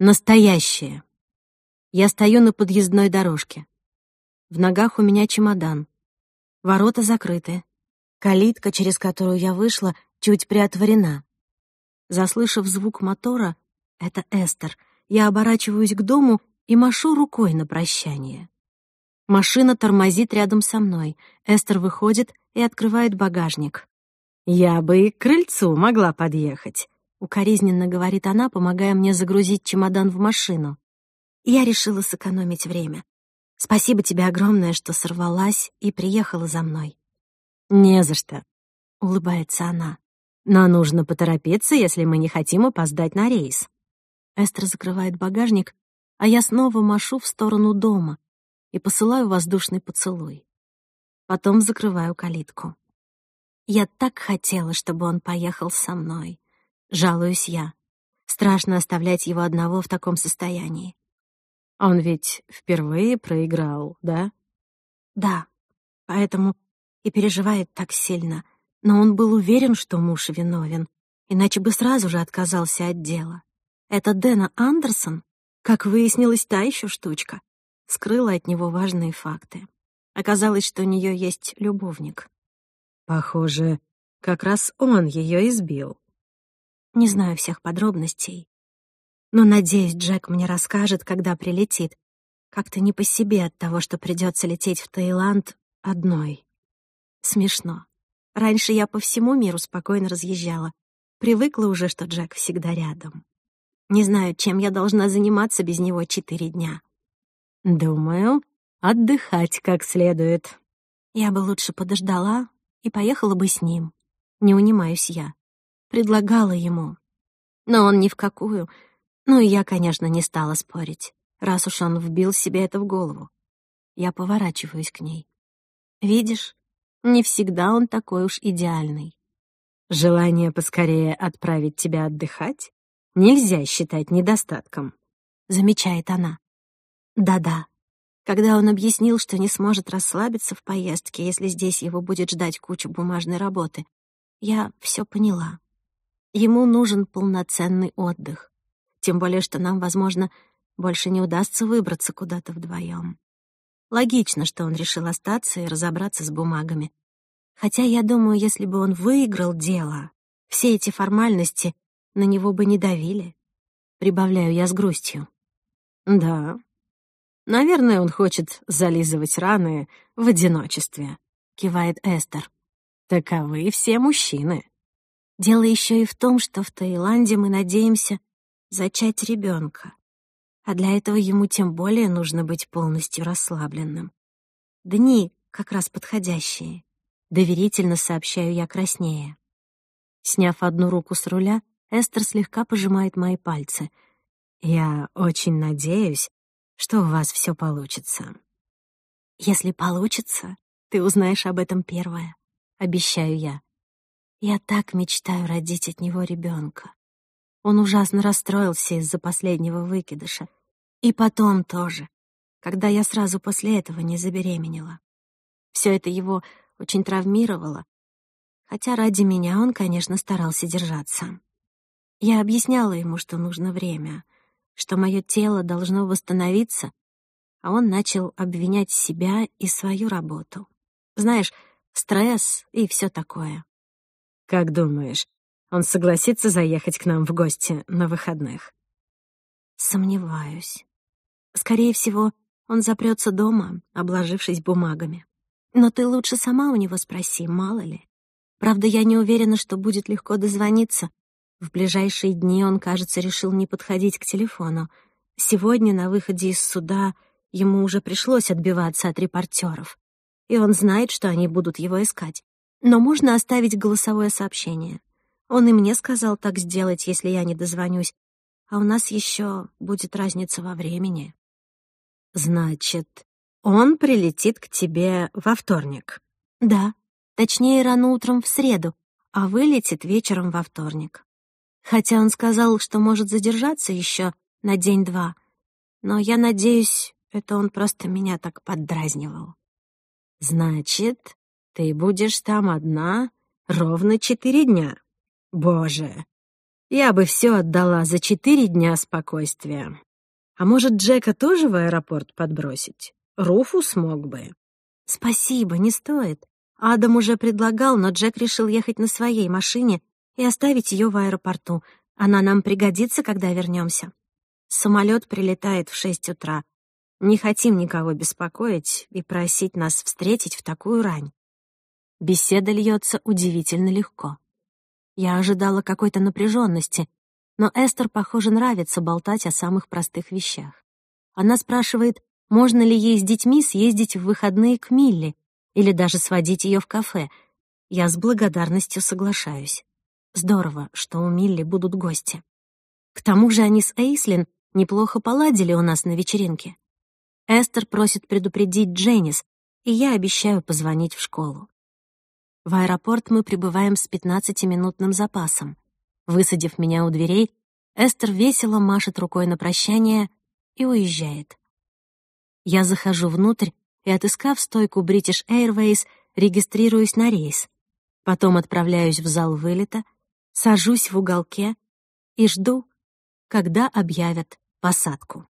Настоящее. Я стою на подъездной дорожке. В ногах у меня чемодан. Ворота закрыты. Калитка, через которую я вышла, чуть приотворена. Заслышав звук мотора, это Эстер, я оборачиваюсь к дому и машу рукой на прощание. Машина тормозит рядом со мной. Эстер выходит и открывает багажник. «Я бы и к крыльцу могла подъехать», Укоризненно говорит она, помогая мне загрузить чемодан в машину. Я решила сэкономить время. Спасибо тебе огромное, что сорвалась и приехала за мной. Не за что, улыбается она. Но нужно поторопиться, если мы не хотим опоздать на рейс. Эстер закрывает багажник, а я снова машу в сторону дома и посылаю воздушный поцелуй. Потом закрываю калитку. Я так хотела, чтобы он поехал со мной. Жалуюсь я. Страшно оставлять его одного в таком состоянии. Он ведь впервые проиграл, да? Да, поэтому и переживает так сильно. Но он был уверен, что муж виновен, иначе бы сразу же отказался от дела. Это Дэна Андерсон, как выяснилось, та еще штучка, скрыла от него важные факты. Оказалось, что у нее есть любовник. Похоже, как раз он ее избил. Не знаю всех подробностей. Но, надеюсь, Джек мне расскажет, когда прилетит. Как-то не по себе от того, что придется лететь в Таиланд одной. Смешно. Раньше я по всему миру спокойно разъезжала. Привыкла уже, что Джек всегда рядом. Не знаю, чем я должна заниматься без него четыре дня. Думаю, отдыхать как следует. Я бы лучше подождала и поехала бы с ним. Не унимаюсь я предлагала ему. Но он ни в какую. Ну и я, конечно, не стала спорить, раз уж он вбил себе это в голову. Я поворачиваюсь к ней. Видишь, не всегда он такой уж идеальный. Желание поскорее отправить тебя отдыхать нельзя считать недостатком, замечает она. Да-да. Когда он объяснил, что не сможет расслабиться в поездке, если здесь его будет ждать куча бумажной работы, я все поняла. Ему нужен полноценный отдых. Тем более, что нам, возможно, больше не удастся выбраться куда-то вдвоем. Логично, что он решил остаться и разобраться с бумагами. Хотя, я думаю, если бы он выиграл дело, все эти формальности на него бы не давили. Прибавляю я с грустью. Да. Наверное, он хочет зализывать раны в одиночестве, кивает Эстер. Таковы все мужчины. Дело еще и в том, что в Таиланде мы надеемся зачать ребенка, а для этого ему тем более нужно быть полностью расслабленным. Дни как раз подходящие. Доверительно сообщаю я краснее. Сняв одну руку с руля, Эстер слегка пожимает мои пальцы. «Я очень надеюсь, что у вас все получится». «Если получится, ты узнаешь об этом первое», — обещаю я. Я так мечтаю родить от него ребенка. Он ужасно расстроился из-за последнего выкидыша, и потом тоже, когда я сразу после этого не забеременела. Все это его очень травмировало, хотя ради меня он, конечно, старался держаться. Я объясняла ему, что нужно время, что мое тело должно восстановиться, а он начал обвинять себя и свою работу. Знаешь, стресс и все такое. Как думаешь, он согласится заехать к нам в гости на выходных? Сомневаюсь. Скорее всего, он запрется дома, обложившись бумагами. Но ты лучше сама у него спроси, мало ли. Правда, я не уверена, что будет легко дозвониться. В ближайшие дни он, кажется, решил не подходить к телефону. Сегодня на выходе из суда ему уже пришлось отбиваться от репортеров. И он знает, что они будут его искать. Но можно оставить голосовое сообщение. Он и мне сказал так сделать, если я не дозвонюсь. А у нас еще будет разница во времени. Значит, он прилетит к тебе во вторник? Да. Точнее, рано утром в среду, а вылетит вечером во вторник. Хотя он сказал, что может задержаться еще на день-два. Но я надеюсь, это он просто меня так поддразнивал. Значит, ты будешь там одна ровно четыре дня. Боже, я бы все отдала за четыре дня спокойствия. А может, Джека тоже в аэропорт подбросить? Руфу смог бы. Спасибо, не стоит. Адам уже предлагал, но Джек решил ехать на своей машине и оставить ее в аэропорту. Она нам пригодится, когда вернемся. Самолет прилетает в шесть утра. Не хотим никого беспокоить и просить нас встретить в такую рань. Беседа льется удивительно легко. Я ожидала какой-то напряженности, но Эстер, похоже, нравится болтать о самых простых вещах. Она спрашивает, можно ли ей с детьми съездить в выходные к Милли или даже сводить ее в кафе. Я с благодарностью соглашаюсь. Здорово, что у Милли будут гости. К тому же они с Эйслин неплохо поладили у нас на вечеринке. Эстер просит предупредить Дженнис, и я обещаю позвонить в школу. В аэропорт мы прибываем с 15-минутным запасом. Высадив меня у дверей, Эстер весело машет рукой на прощание и уезжает. Я захожу внутрь и, отыскав стойку British Airways, регистрируюсь на рейс. Потом отправляюсь в зал вылета, сажусь в уголке и жду, когда объявят посадку.